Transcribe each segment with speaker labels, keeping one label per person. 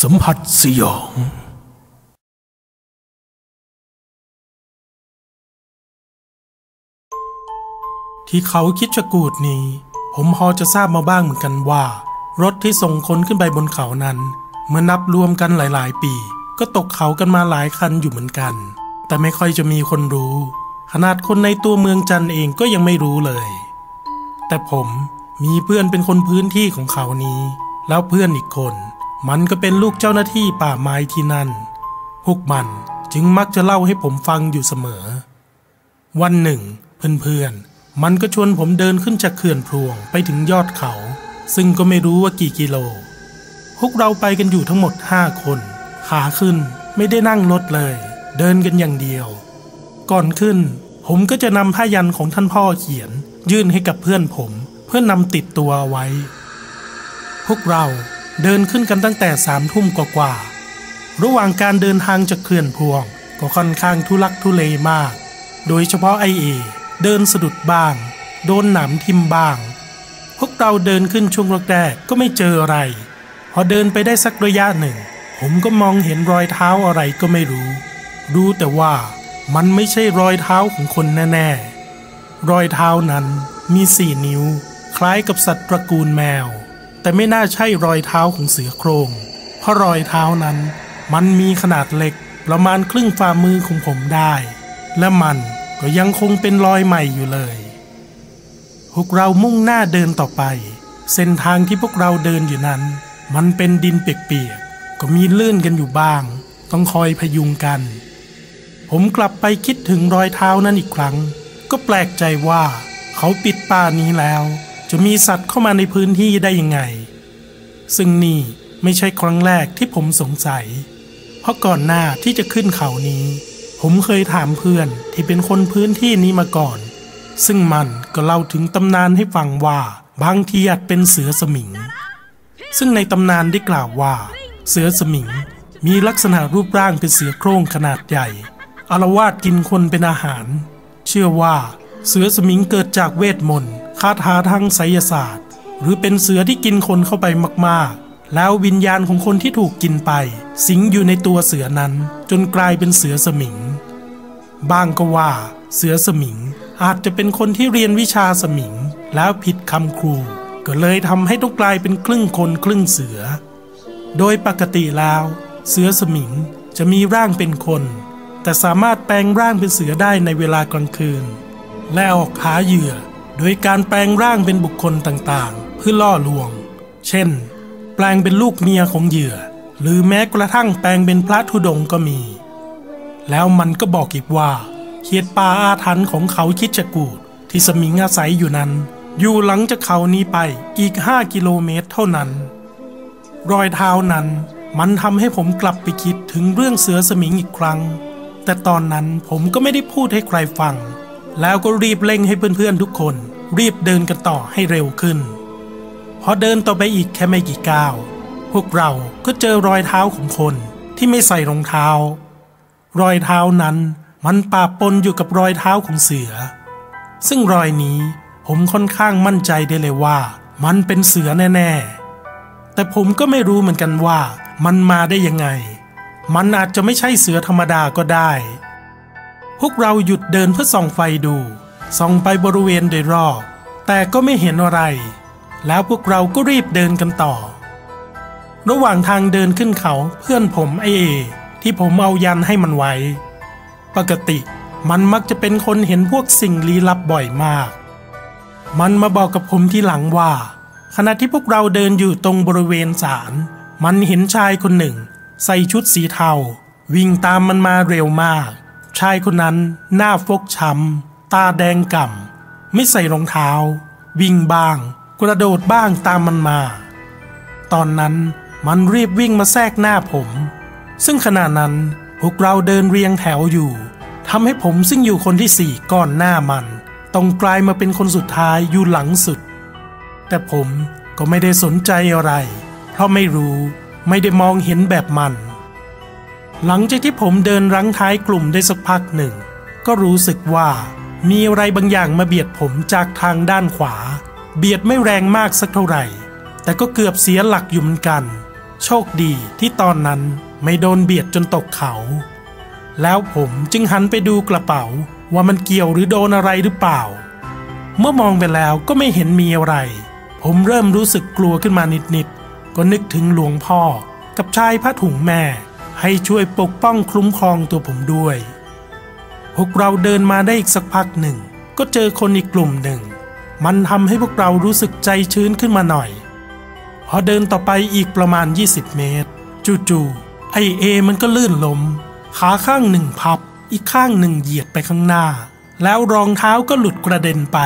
Speaker 1: สัมผัสสยอง ที่เขาคิดชะกูดนี้ ผมพอจะทราบมาบ้างเหมือนกันว่า รถที่ส่งคนขึ้นไปบนเขานั้น เมื่อนับรวมกันหลาย ๆ ปี ก็ตกเขากันมาหลายคันอยู่เหมือนกัน แต่ไม่ค่อยจะมีคนรู้ ขนาดคนในตัวเมืองจันเองก็ยังไม่รู้เลย แต่ผมมีเพื่อนเป็นคนพื้นที่ของเขานี้ แล้วเพื่อนอีกคน มันก็เป็นลูกเจ้าหน้าที่ป่าไม้ที่นั่น พวกมันจึงมักจะเล่าให้ผมฟังอยู่เสมอ วันหนึ่ง เพื่อนๆ มันก็ชวนผมเดินขึ้นจากเขื่อนพรวงไปถึงยอดเขา ซึ่งก็ไม่รู้ว่ากี่กิโล พวกเราไปกันอยู่ทั้งหมดห้าคน ขาขึ้นไม่ได้นั่งรถเลย เดินกันอย่างเดียว ก่อนขึ้น ผมก็จะนำผ้ายันของท่านพ่อเขียน ยื่นให้กับเพื่อนผม เพื่อนนำติดตัวไว้ พวกเรา เดินขึ้นกันตั้งแต่สามทุ่มกว่าๆระหว่างการเดินทางจากเขื่อนพวง ก็ค่อนข้างทุลักทุเลมาก โดยเฉพาะไอเอเดินสะดุดบ้าง โดนหนามทิมบ้าง พวกเราเดินขึ้นช่วงแรกๆก็ไม่เจออะไร พอเดินไปได้สักระยะหนึ่ง ผมก็มองเห็นรอยเท้าอะไรก็ไม่รู้ รู้แต่ว่ามันไม่ใช่รอยเท้าของคนแน่ๆรอยเท้านั้นมีสี่นิ้ว คล้ายกับสัตว์ตระกูลแมว แต่ไม่น่าใช่รอยเท้าของเสือโครงเพราะรอยเท้านั้น มันมีขนาดเล็กประมาณครึ่งฝ่ามือของผมได้ และมันก็ยังคงเป็นรอยใหม่อยู่เลยพวกเรามุ่งหน้าเดินต่อไป เส้นทางที่พวกเราเดินอยู่นั้น มันเป็นดินเปียกๆก็มีลื่นกันอยู่บ้าง ต้องคอยพยุงกัน ผมกลับไปคิดถึงรอยเท้านั้นอีกครั้ง ก็แปลกใจว่าเขาปิดป่านี้แล้ว จะมีสัตว์เข้ามาในพื้นที่ได้ยังไง ซึ่งนี่ไม่ใช่ครั้งแรกที่ผมสงสัย เพราะก่อนหน้าที่จะขึ้นเขานี้ ผมเคยถามเพื่อนที่เป็นคนพื้นที่นี้มาก่อน ซึ่งมันก็เล่าถึงตำนานให้ฟังว่าบางทีอาจเป็นเสือสมิง ซึ่งในตำนานได้กล่าวว่า เสือสมิงมีลักษณะรูปร่างเป็นเสือโคร่งขนาดใหญ่อารวาสกินคนเป็นอาหาร เชื่อว่าเสือสมิงเกิดจากเวทมนต์ คาถาทางไสยศาสตร์ หรือเป็นเสือที่กินคนเข้าไปมากๆ แล้ววิญญาณของคนที่ถูกกินไป สิงอยู่ในตัวเสือนั้น จนกลายเป็นเสือสมิง บ้างก็ว่า เสือสมิงอาจจะเป็นคนที่เรียนวิชาสมิง แล้วผิดคำครู ก็เลยทำให้ต้องกลายเป็นครึ่งคนครึ่งเสือ โดยปกติแล้ว เสือสมิงจะมีร่างเป็นคน แต่สามารถแปลงร่างเป็นเสือได้ในเวลากลางคืน และออกหาเหยื่อ โดยการแปลงร่างเป็นบุคคลต่างๆ เพื่อล่อลวง เช่น แปลงเป็นลูกเมียของเหยื่อ หรือแม้กระทั่งแปลงเป็นพระธุดงก็มี แล้วมันก็บอกอีกว่าเขียดป่าอาถรรพ์ของเขาคิดจกูดที่สมิงอาศัยอยู่นั้น อยู่หลังจากเขานี้ไปอีกห้ากิโลเมตรเท่านั้น รอยเท้านั้นมันทำให้ผมกลับไปคิดถึงเรื่องเสือสมิงอีกครั้ง แต่ตอนนั้นผมก็ไม่ได้พูดให้ใครฟัง แล้วก็รีบเร่งให้เพื่อนๆทุกคน รีบเดินกันต่อให้เร็วขึ้น พอเดินต่อไปอีกแค่ไม่กี่ก้าว พวกเราก็เจอรอยเท้าของคนที่ไม่ใส่รองเท้า รอยเท้านั้นมันปะปนอยู่กับรอยเท้าของเสือ ซึ่งรอยนี้ผมค่อนข้างมั่นใจได้เลยว่า มันเป็นเสือแน่ ๆ แต่ผมก็ไม่รู้เหมือนกันว่ามันมาได้ยังไง มันอาจจะไม่ใช่เสือธรรมดาก็ได้ พวกเราหยุดเดินเพื่อส่องไฟดู ส่องไปบริเวณโดยรอบ แต่ก็ไม่เห็นอะไร แล้วพวกเราก็รีบเดินกันต่อ ระหว่างทางเดินขึ้นเขาเพื่อนผมไอเอที่ผมเอายันให้มันไว้ ปกติมันมักจะเป็นคนเห็นพวกสิ่งลี้ลับบ่อยมาก มันมาบอกกับผมที่หลังว่า ขณะที่พวกเราเดินอยู่ตรงบริเวณศาลมันเห็นชายคนหนึ่ง ใส่ชุดสีเทา วิ่งตามมันมาเร็วมาก ชายคนนั้นหน้าฟกช้ำตาแดงก่ำไม่ใส่รองเท้า วิ่งบ้าง กระโดดบ้างตามมันมา ตอนนั้นมันรีบวิ่งมาแทรกหน้าผม ซึ่งขณะนั้นพวกเราเดินเรียงแถวอยู่ทำให้ผมซึ่งอยู่คนที่สี่ก่อนหน้ามันต้องกลายมาเป็นคนสุดท้ายอยู่หลังสุด แต่ผมก็ไม่ได้สนใจอะไร เพราะไม่รู้ไม่ได้มองเห็นแบบมัน หลังจากที่ผมเดินรั้งท้ายกลุ่มได้สักพักหนึ่ง ก็รู้สึกว่ามีอะไรบางอย่างมาเบียดผมจากทางด้านขวา เบียดไม่แรงมากสักเท่าไหร่ แต่ก็เกือบเสียหลักอยู่เหมือนกัน โชคดีที่ตอนนั้นไม่โดนเบียดจนตกเขา แล้วผมจึงหันไปดูกระเป๋าว่ามันเกี่ยวหรือโดนอะไรหรือเปล่า เมื่อมองไปแล้วก็ไม่เห็นมีอะไร ผมเริ่มรู้สึกกลัวขึ้นมานิดๆก็นึกถึงหลวงพ่อกับชายผ้าถุงแม่ ให้ช่วยปกป้องคุ้มครองตัวผมด้วย พวกเราเดินมาได้อีกสักพักหนึ่ง ก็เจอคนอีกกลุ่มหนึ่ง มันทำให้พวกเรารู้สึกใจชื้นขึ้นมาหน่อย พอเดินต่อไปอีกประมาณ 20 เมตร จู่ๆไอเอมันก็ลื่นล้ม ขาข้างหนึ่งพับ อีกข้างหนึ่งเหยียดไปข้างหน้า แล้วรองเท้าก็หลุดกระเด็นไป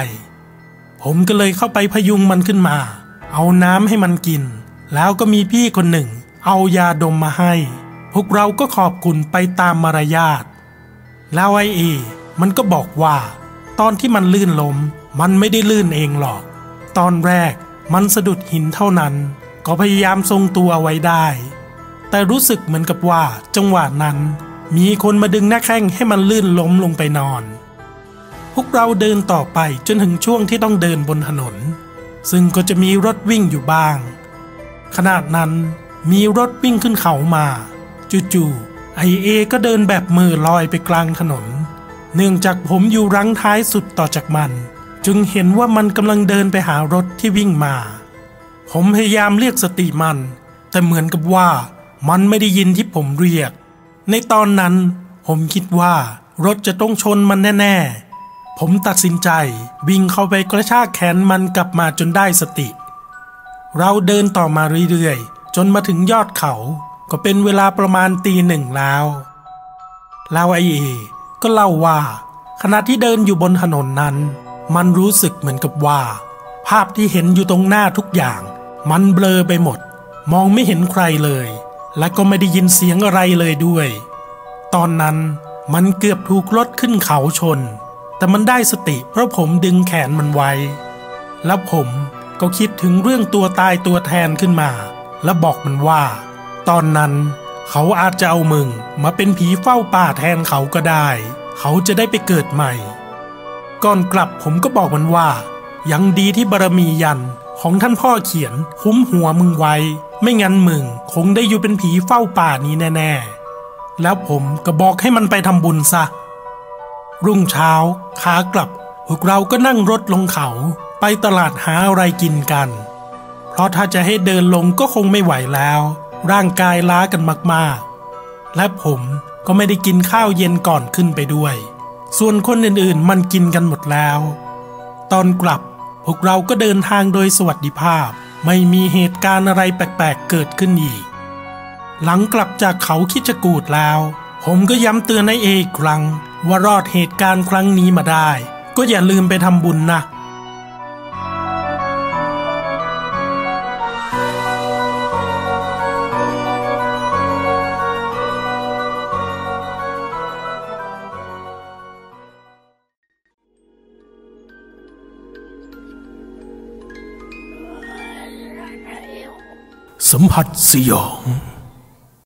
Speaker 1: ผมก็เลยเข้าไปพยุงมันขึ้นมา เอาน้ำให้มันกิน แล้วก็มีพี่คนหนึ่ง เอายาดมมาให้ พวกเราก็ขอบคุณไปตามมารยาท แล้วไอเอ มันก็บอกว่า ตอนที่มันลื่นล้ม มันไม่ได้ลื่นเองหรอก ตอนแรกมันสะดุดหินเท่านั้น ก็พยายามทรงตัวไว้ได้ แต่รู้สึกเหมือนกับว่าจังหวะนั้น มีคนมาดึงหน้าแข้งให้มันลื่นล้มลงไปนอน พวกเราเดินต่อไปจนถึงช่วงที่ต้องเดินบนถนน ซึ่งก็จะมีรถวิ่งอยู่บ้าง ขนาดนั้นมีรถวิ่งขึ้นเขามา จู่ๆไอเอก็เดินแบบมือลอยไปกลางถนน เนื่องจากผมอยู่รั้งท้ายสุดต่อจากมัน จึงเห็นว่ามันกำลังเดินไปหารถที่วิ่งมา ผมพยายามเรียกสติมัน แต่เหมือนกับว่ามันไม่ได้ยินที่ผมเรียก ในตอนนั้นผมคิดว่ารถจะต้องชนมันแน่ ๆ ผมตัดสินใจวิ่งเข้าไปกระชากแขนมันกลับมาจนได้สติ เราเดินต่อมาเรื่อยๆ จนมาถึงยอดเขา ก็เป็นเวลาประมาณตีหนึ่งแล้วแล้วไอเอก็เล่าว่า ขณะที่เดินอยู่บนถนนนั้น มันรู้สึกเหมือนกับว่า ภาพที่เห็นอยู่ตรงหน้าทุกอย่าง มันเบลอไปหมด มองไม่เห็นใครเลย และก็ไม่ได้ยินเสียงอะไรเลยด้วย ตอนนั้นมันเกือบถูกรถขึ้นเขาชน แต่มันได้สติเพราะผมดึงแขนมันไว้ แล้วผมก็คิดถึงเรื่องตัวตายตัวแทนขึ้นมา และบอกมันว่า ตอนนั้นเขาอาจจะเอามึงมาเป็นผีเฝ้าป่าแทนเขาก็ได้ เขาจะได้ไปเกิดใหม่ ก่อนกลับผมก็บอกมันว่า ยังดีที่บารมียันของท่านพ่อเขียนคุ้มหัวมึงไว้ ไม่งั้นมึงคงได้อยู่เป็นผีเฝ้าป่านี้แน่ๆ แล้วผมก็บอกให้มันไปทำบุญซะ รุ่งเช้าขากลับ พวกเราก็นั่งรถลงเขาไปตลาดหาอะไรกินกัน เพราะถ้าจะให้เดินลงก็คงไม่ไหวแล้ว ร่างกายล้ากันมากๆ และผมก็ไม่ได้กินข้าวเย็นก่อนขึ้นไปด้วย ส่วนคนอื่นๆมันกินกันหมดแล้ว ตอนกลับพวกเราก็เดินทางโดยสวัสดิภาพ ไม่มีเหตุการณ์อะไรแปลกๆเกิดขึ้นอีก หลังกลับจากเขาคิจกูดแล้ว ผมก็ย้ำเตือนนายเอกครั้งว่ารอดเหตุการณ์ครั้งนี้มาได้ ก็อย่าลืมไปทำบุญนะ สัมผัสสยอง